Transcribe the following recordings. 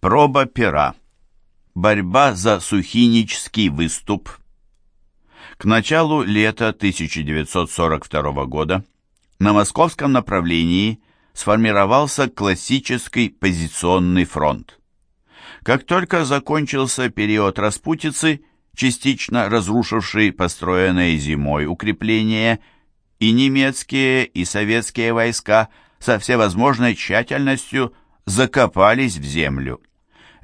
Проба пера. Борьба за Сухинический выступ. К началу лета 1942 года на московском направлении сформировался классический позиционный фронт. Как только закончился период распутицы, частично разрушивший построенные зимой укрепления, и немецкие, и советские войска со всевозможной тщательностью закопались в землю.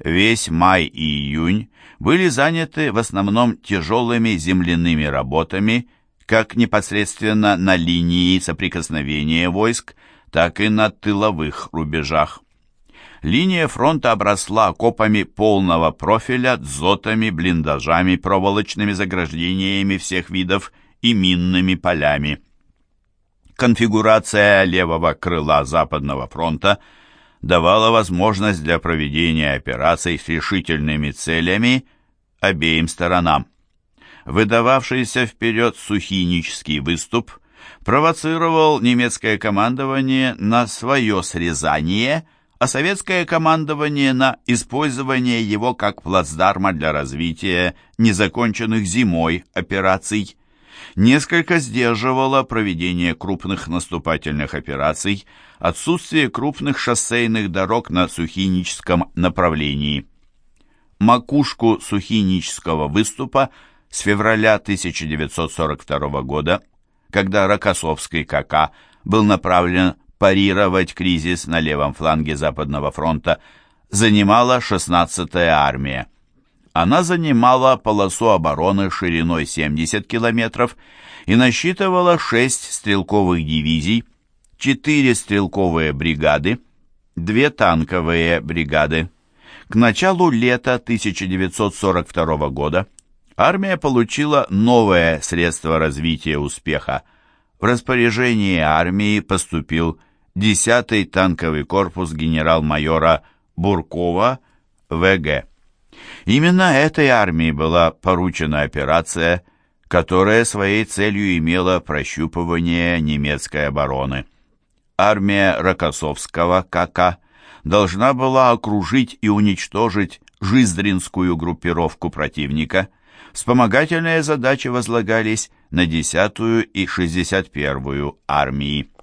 Весь май и июнь были заняты в основном тяжелыми земляными работами, как непосредственно на линии соприкосновения войск, так и на тыловых рубежах. Линия фронта обросла окопами полного профиля, дзотами, блиндажами, проволочными заграждениями всех видов и минными полями. Конфигурация левого крыла Западного фронта – давала возможность для проведения операций с решительными целями обеим сторонам. Выдававшийся вперед сухинический выступ провоцировал немецкое командование на свое срезание, а советское командование на использование его как плацдарма для развития незаконченных зимой операций несколько сдерживало проведение крупных наступательных операций отсутствие крупных шоссейных дорог на Сухиническом направлении. Макушку Сухинического выступа с февраля 1942 года, когда Рокоссовский КК был направлен парировать кризис на левом фланге Западного фронта, занимала 16-я армия. Она занимала полосу обороны шириной 70 километров и насчитывала 6 стрелковых дивизий, 4 стрелковые бригады, 2 танковые бригады. К началу лета 1942 года армия получила новое средство развития успеха. В распоряжение армии поступил 10-й танковый корпус генерал-майора Буркова ВГ. Именно этой армии была поручена операция, которая своей целью имела прощупывание немецкой обороны. Армия Рокоссовского КК должна была окружить и уничтожить Жиздринскую группировку противника. Вспомогательные задачи возлагались на 10-ю и 61-ю армии.